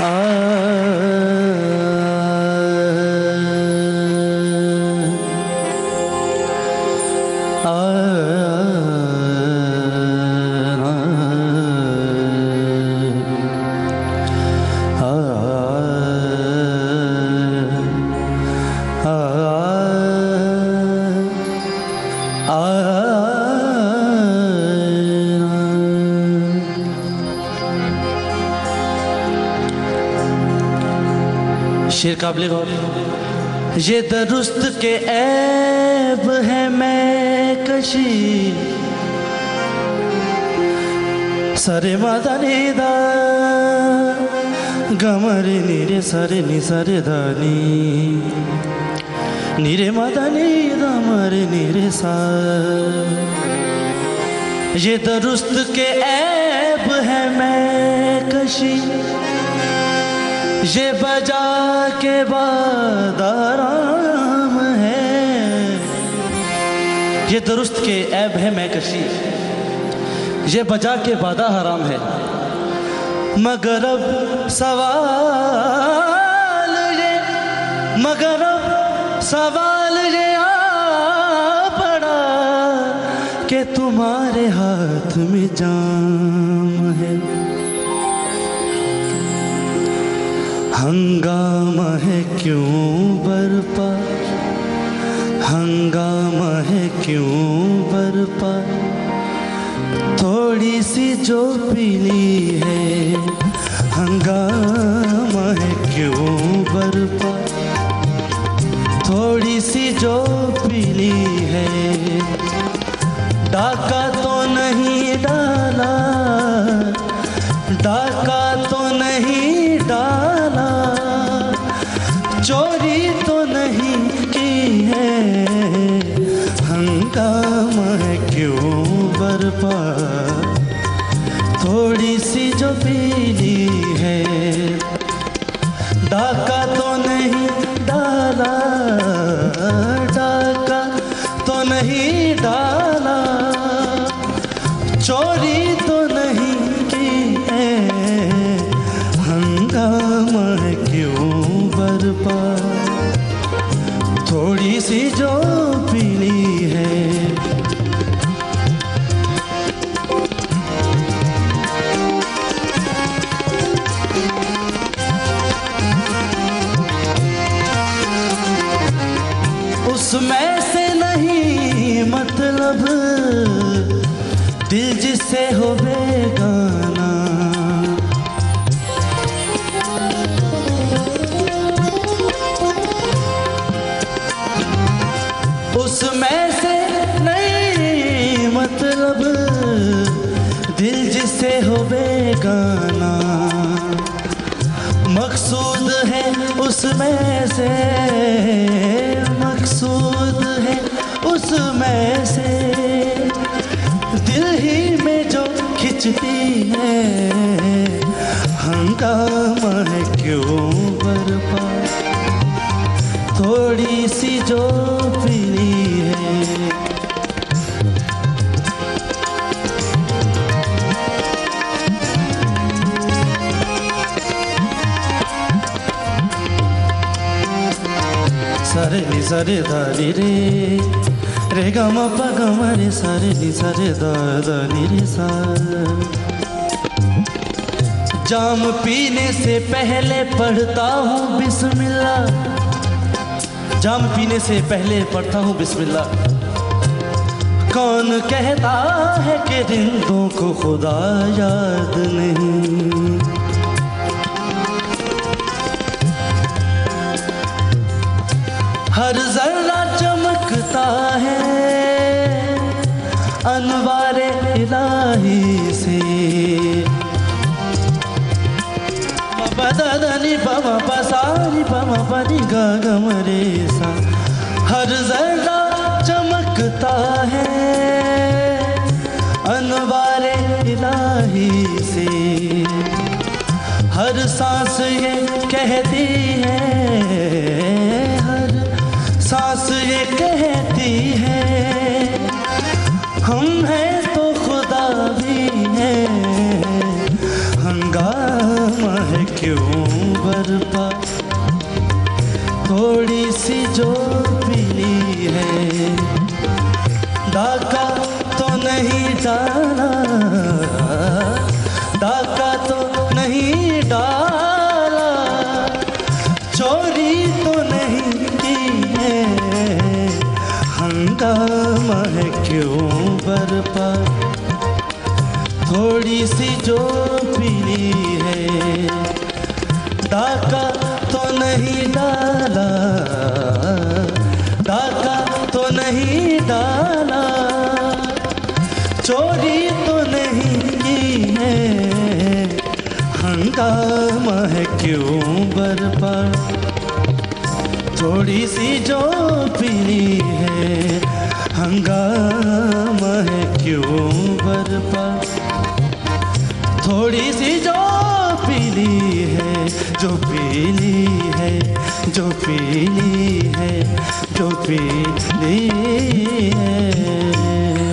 啊。Uh शेर काबले गौर। ये दरुस्त के ऐब है मैं कशी। सरे मदनी दा गमरे निरे सरे नि सरे धनी निरे मदनी दमरे निरे सा ये दरुस्त के ऐब है मैं कशी। ये बजा के बाद आराम है। ये दुरुस्त के ऐब है मैं कशी ये बजा के बादा हराम है। मगर अब सवाल ये, मगर अब सवाल ये पड़ा कि तुम्हारे हाथ में जाम है। हंगामा है क्यों बरपा? हंगामा है क्यों बरपा? थोड़ी सी जो पीली है हंगामा है क्यों बरपा? थोड़ी सी जो पीली है। डाका तो नहीं, डाला। डाका तो नहीं, डाला। चोरी तो नहीं की है। हंगामा क्यों बरपा? थोड़ी सी जो मतलब दिल जिससे हो बेगाना उसमें से नहीं मतलब दिल जिससे हो बेगाना मकसूद है उसमें से, मकसूद है उसमें से। खिंचती है। हंगामा है क्यों बरपा? थोड़ी सी जो पीली है। रे ग म प ग म रे सा रे नि सा रे द द नि रे सा जाम पीने से पहले पढ़ता हूँ बिस्मिल्ला। जाम पीने से पहले पढ़ता हूँ बिस्मिल्ला। कौन कहता है कि रिंदों को खुदा याद नहीं? पम परी गम रेसा। हर जरा चमकता है। अनवारे इलाही से। हर सांस ये कहती है। हर सांस ये कहती है। थोड़ी सी जो पीली है। डाका तो नहीं डाला, डाका तो नहीं डाला। चोरी तो नहीं की है, हंगामा है क्यों बरपा। थोड़ी सी जो पीली है, डाका तो नहीं डाला। डाका तो नहीं डाला। चोरी तो नहीं की है। हंगामा है क्यों बरपा? थोड़ी सी जो पीली है। हंगामा है क्यों बरपा? थोड़ी सी जो पीली जो पीली है जो पीली है जो पीली है।